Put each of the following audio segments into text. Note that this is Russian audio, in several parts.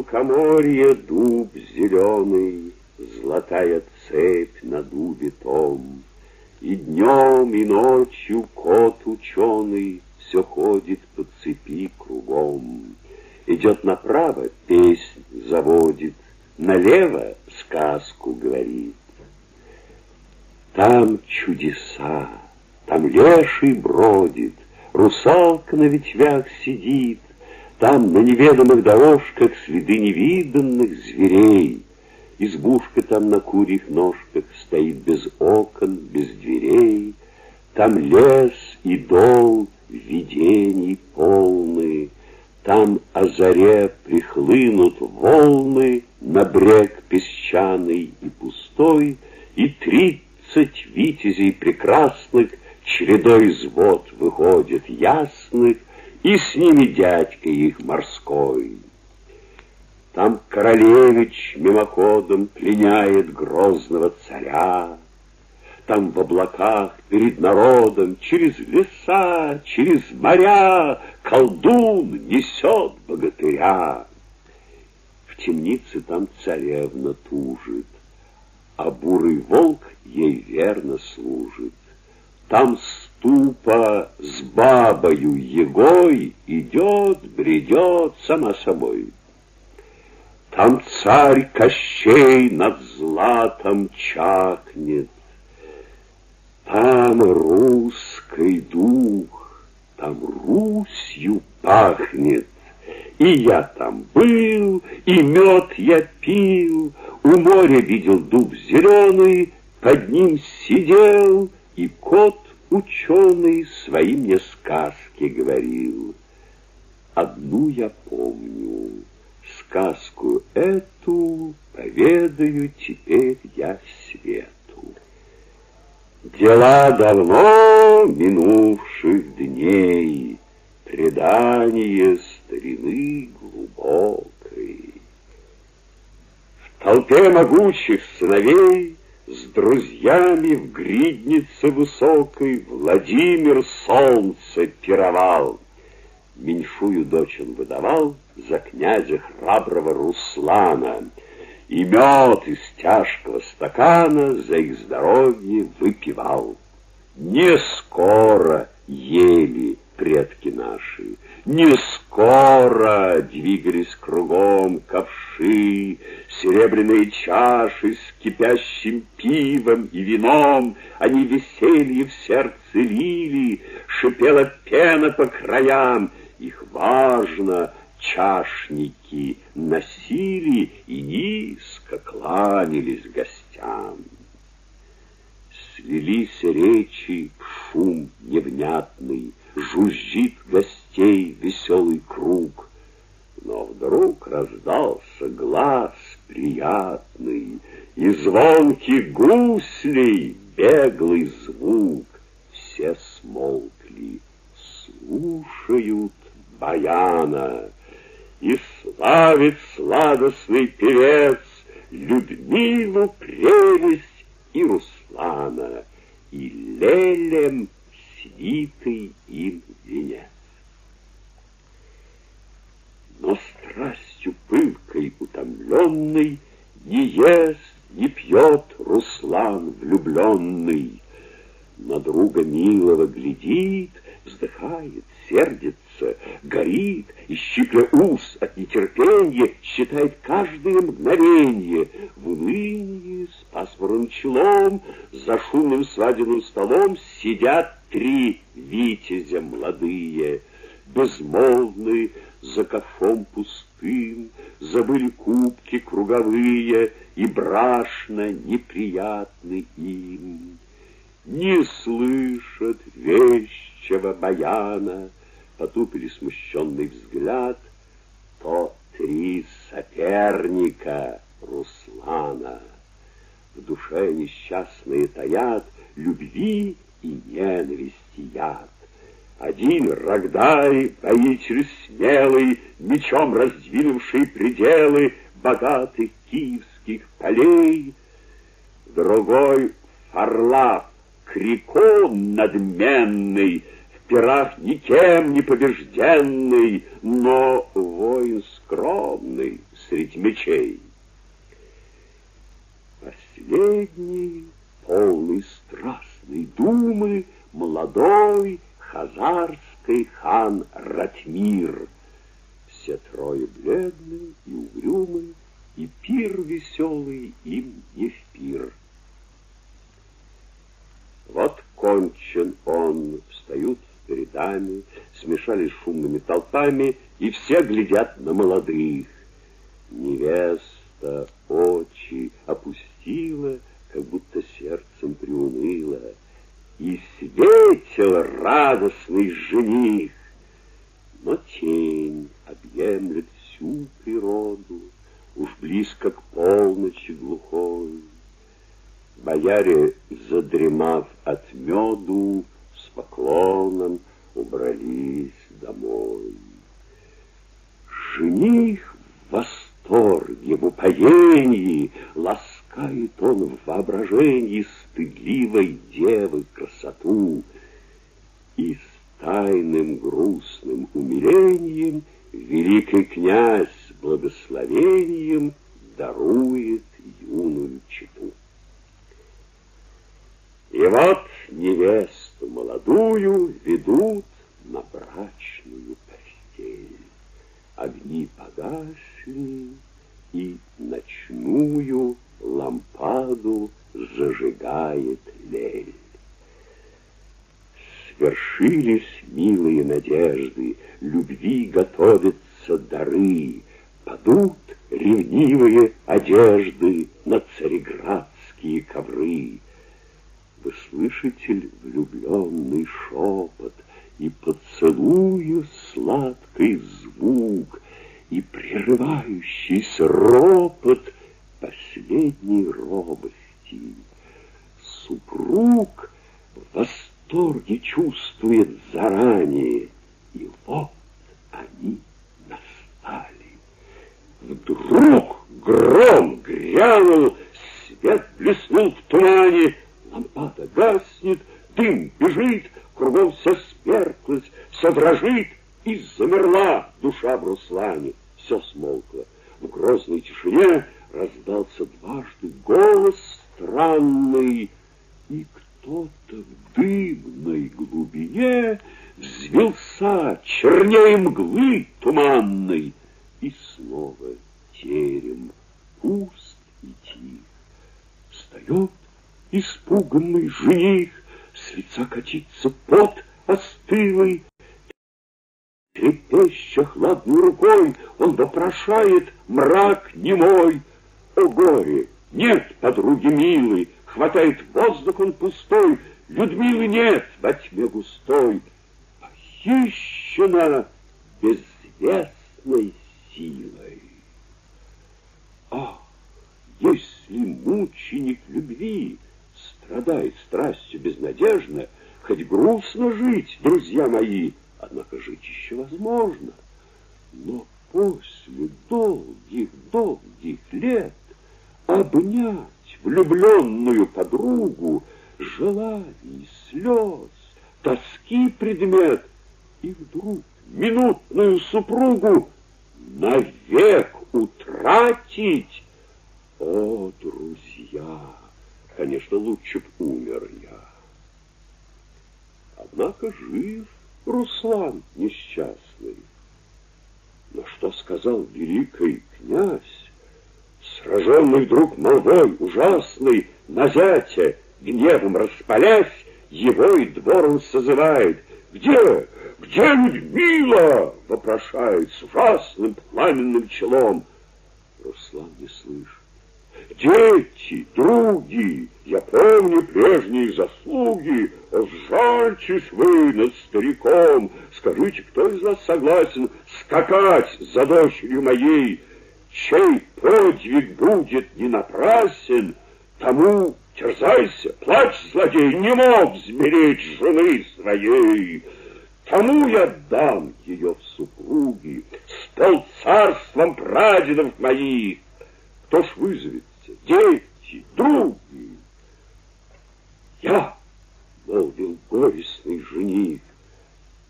лукоморья дуб зеленый, Золотая цепь на дубе том, И днем, и ночью кот ученый Все ходит по цепи кругом. Идет направо, песнь заводит, Налево сказку говорит. Там чудеса, там леший бродит, Русалка на ветвях сидит, Там на неведомых дорожках Следы невиданных зверей. Избушка там на курьих ножках Стоит без окон, без дверей. Там лес и дол видений полны, Там о заре прихлынут волны На брег песчаный и пустой, И тридцать витязей прекрасных Чередой из вод выходят ясных, И с ними дядька их морской. Там королевич мимоходом пленяет грозного царя, Там в облаках перед народом Через леса, через моря Колдун несет богатыря. В темнице там царевна тужит, А бурый волк ей верно служит. Там ступа с бабою егой Идет, бредет сама собой. Там царь Кощей над златом чакнет, Там русский дух, там Русью пахнет. И я там был, и мед я пил, У моря видел дуб зеленый, Под ним сидел, и кот ученый Свои мне сказки говорил. Одну я помню — сказку эту поведаю теперь я свету. Дела давно минувших дней, предание старины глубокой. В толпе могучих сыновей с друзьями в гриднице высокой Владимир солнце пировал. Меньшую дочь он выдавал за князя храброго Руслана, и мед из тяжкого стакана за их здоровье выпивал. Не скоро ели предки наши, не скоро двигались кругом ковши, серебряные чаши с кипящим пивом и вином, они веселье в сердце лили, шипела пена по краям, их важно чашники носили и низко кланялись гостям. Слились речи шум невнятный, Жужжит гостей веселый круг. Но вдруг раздался глаз приятный, И звонкий гуслей беглый звук. Все смолкли, слушают баяна, И славит сладостный певец Людмилу прелесть и Руслана, И лелем свитый им венец. Но страстью пылкой утомленный Не ест, не пьет Руслан влюбленный, На друга милого глядит, вздыхает, сердится, горит, и щипля ус от нетерпения, считает каждое мгновение. В унынии с пасмурным челом, за шумным свадебным столом сидят три витязя молодые, безмолвны за ковшом пустым, забыли кубки круговые, и брашно неприятны им. Не слышат вещего баяна, потупили смущенный взгляд, то три соперника Руслана. В душе несчастные таят любви и ненависти яд. Один Рогдай, воитель смелый, Мечом раздвинувший пределы Богатых киевских полей, Другой Фарлав, крикун надменный, пирах никем не побежденный, но воин скромный, среди речей. Последний, полный страстной думы, молодой хазарский хан Ратмир. Все трое бледные и угрюмые, и пир веселый им не в пир. Вот кончен он, встают рядами, смешались шумными толпами, и все глядят на молодых. Невеста очи опустила, как будто сердцем приуныла, и светил радостный жених. Но тень объемлет всю природу, уж близко к полночи глухой. Бояре, задремав от меду, с поклоном убрались домой. Жених в восторге, в упоении, ласкает он в воображении стыдливой девы красоту и с тайным грустным умилением великий князь благословением дарует юную читу. И вот невесту молодую ведут на брачную постель. Огни погасли, и ночную лампаду зажигает лель. Свершились милые надежды, любви готовятся дары, падут ревнивые одежды на цареградские ковры. Вы слышите влюбленный шепот и поцелуя сладкий звук и прерывающийся ропот последней робости? Супруг в восторге чувствует заранее, и вот они настали. Вдруг гром грянул, свет блеснул в тумане, лампада гаснет, дым бежит, кругом все сперклось, все дрожит, и замерла душа в Руслане. Все смолкло. В грозной тишине раздался дважды голос странный, и кто-то в дымной глубине взвелся чернее мглы туманной, и снова терем пуст и тих. Встает испуганный жених, с лица катится пот остылый. Трепеща хладной рукой, он вопрошает мрак немой. О горе! Нет подруги милой, хватает воздух он пустой, Людмилы нет во тьме густой, Похищена безвестной силой. Ах, если мученик любви страдает страстью безнадежно, хоть грустно жить, друзья мои, однако жить еще возможно. Но после долгих-долгих лет обнять влюбленную подругу, желаний, слез, тоски предмет, и вдруг минутную супругу навек утратить. О, друзья! Конечно, лучше б умер я. Однако жив Руслан несчастный. Но что сказал великий князь, сраженный вдруг молвой ужасный, на зятя, гневом распалясь, его и двор он созывает. «Где? Где Людмила?» — вопрошает с ужасным пламенным челом. Руслан не слышит. Дети, други, я помню прежние заслуги, Сжальтесь вы над стариком, Скажите, кто из вас согласен Скакать за дочерью моей? Чей подвиг будет не напрасен, Тому терзайся, плачь, злодей, Не мог сберечь жены своей. Тому я дам ее в супруги, С полцарством прадедов моих. Кто ж вызовет дети, други. Я, молвил горестный жених,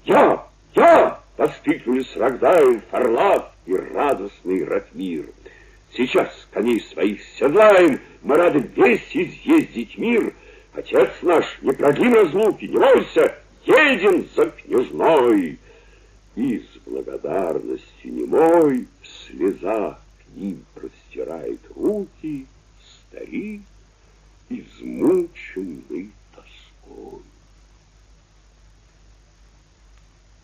я, я, воскликнули с Рогдаем Фарлав и радостный Ратмир. Сейчас коней своих седлаем, мы рады весь изъездить мир. Отец наш, не продлим разлуки, не бойся, едем за княжной. И с благодарностью немой слеза к ним простирает руки старик, измученный тоской.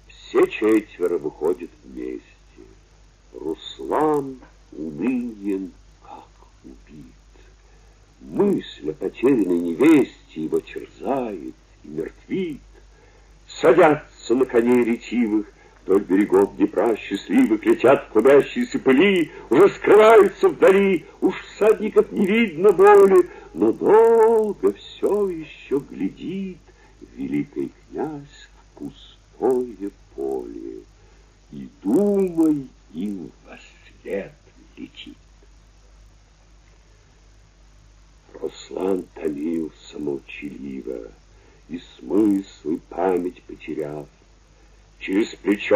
Все четверо выходят вместе. Руслан унынием как убит. Мысль о потерянной невесте его терзает и мертвит. Садятся на коней ретивых, Вдоль берегов Днепра счастливых Летят клубящиеся пыли, Уже скрываются вдали, Уж всадников не видно боли, Но долго все еще глядит Великий князь в пустое поле, И думай им во свет летит. Руслан томился молчаливо, И смысл, и память потеряв,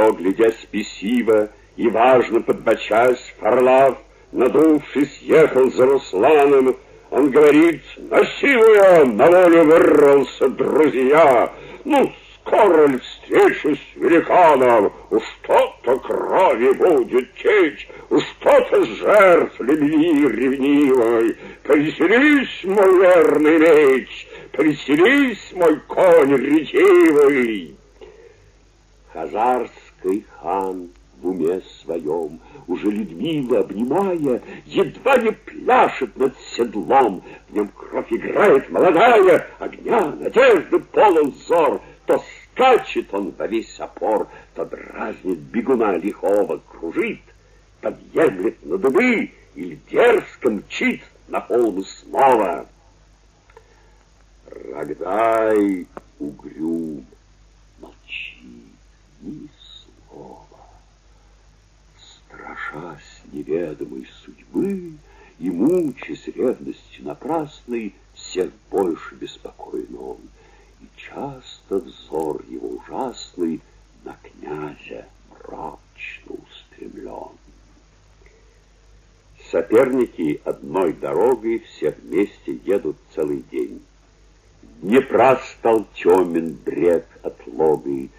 Плечо, глядя спесиво, И важно подбочась, Фарлав, Надувшись, ехал за Русланом, Он говорит, насилуя, на волю вырвался, друзья, Ну, скоро ли встречу с великаном, Уж что-то крови будет течь, Уж что-то жертв любви ревнивой. Повеселись, мой верный меч, Повеселись, мой конь ретивый. Хазарский хан в уме своем, Уже Людмила обнимая, Едва не пляшет над седлом, В нем кровь играет молодая, Огня, надежды полон взор, То скачет он во весь опор, То дразнит бегуна лихого, Кружит, подъемлет на дубы Или дерзко мчит на холмы снова. Рогдай угрюм, молчи ни слова. Страшась неведомой судьбы и мучаясь ревностью напрасной, всех больше беспокоен он, и часто взор его ужасный на князя мрачно устремлен. Соперники одной дорогой все вместе едут целый день. Днепра стал темен бред отлогой,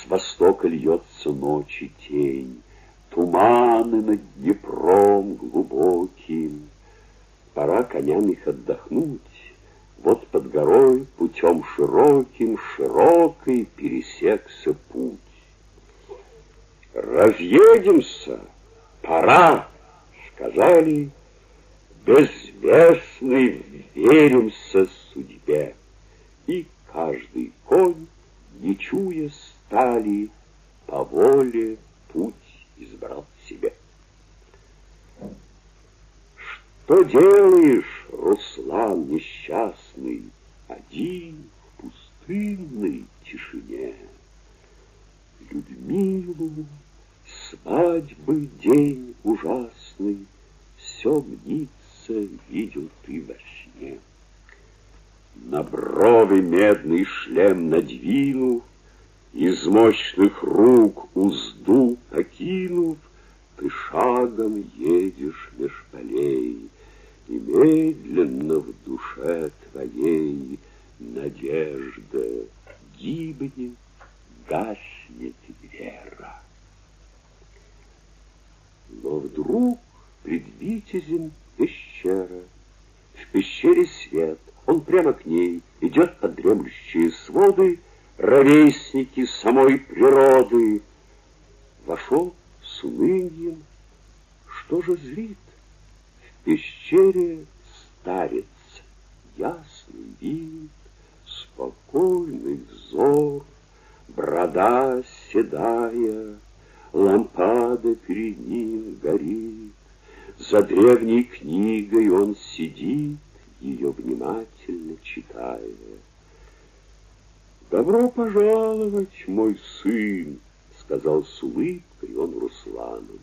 с востока льется ночи тень, Туманы над Днепром глубоким. Пора коням их отдохнуть, Вот под горой путем широким, Широкой пересекся путь. «Разъедемся, пора!» — сказали, Безвестный веримся судьбе, И каждый конь, не чуя стали, по воле путь избрал себе. Что делаешь, Руслан несчастный, один в пустынной тишине? Людмилу, свадьбы день ужасный, все мнится, видел ты во сне. На брови медный шлем надвинув, из мощных рук узду окинув, Ты шагом едешь меж полей, И медленно в душе твоей Надежда гибнет, гаснет вера. Но вдруг пред витязем пещера, В пещере свет, он прямо к ней Идет под дремлющие своды, ровесники самой природы. Вошел с унынием, что же зрит? В пещере старец, ясный вид, спокойный взор, брода седая, лампада перед ним горит. За древней книгой он сидит, ее внимательно читая. «Добро пожаловать, мой сын!» — сказал с улыбкой он Руслану.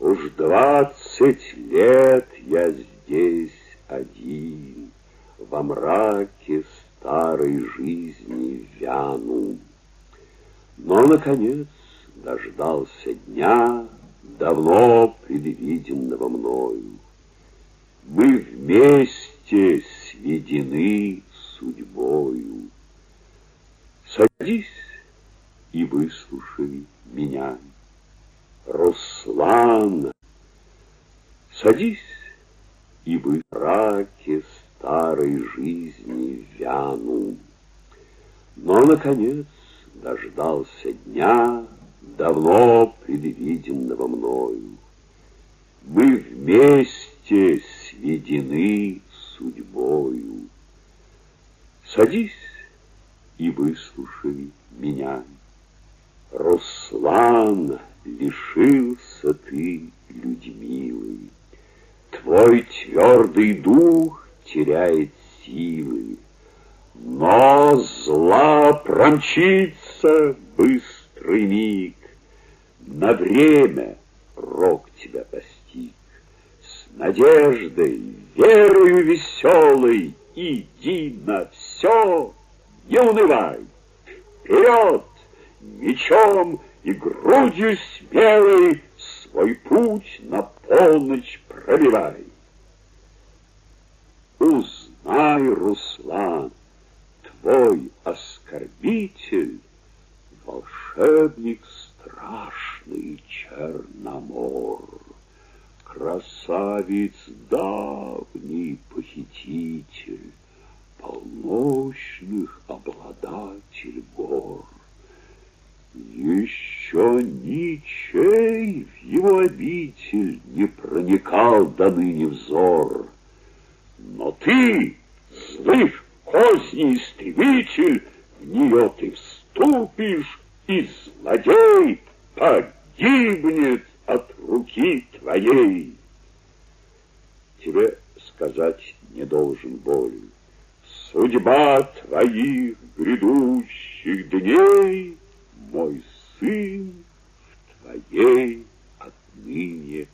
«Уж двадцать лет я здесь один, Во мраке старой жизни вяну. Но, наконец, дождался дня, давно предвиденного мною. Мы вместе сведены судьбою. Садись и выслушай меня. Руслан, садись и в раке старой жизни вяну. Но, наконец, дождался дня, давно предвиденного мною. Мы вместе сведены судьбою. Садись и выслушай меня. Руслан, лишился ты людьмилый. Твой твердый дух теряет силы, Но зла промчится быстрый миг, На время рок тебя постиг. С надеждой, верою веселой Иди на унывай. Вперед, мечом и грудью смелой Свой путь на полночь пробивай. Узнай, Руслан, твой оскорбитель, Волшебник страшный Черномор, Красавец давний похититель, Полночных обладатель гор. Еще ничей в его обитель не проникал до ныне взор. Но ты, слышь, поздний истребитель, в нее ты вступишь, и злодей погибнет от руки твоей. Тебе сказать не должен боль. Судьба твоих грядущих дней — мой сын в твоей отныне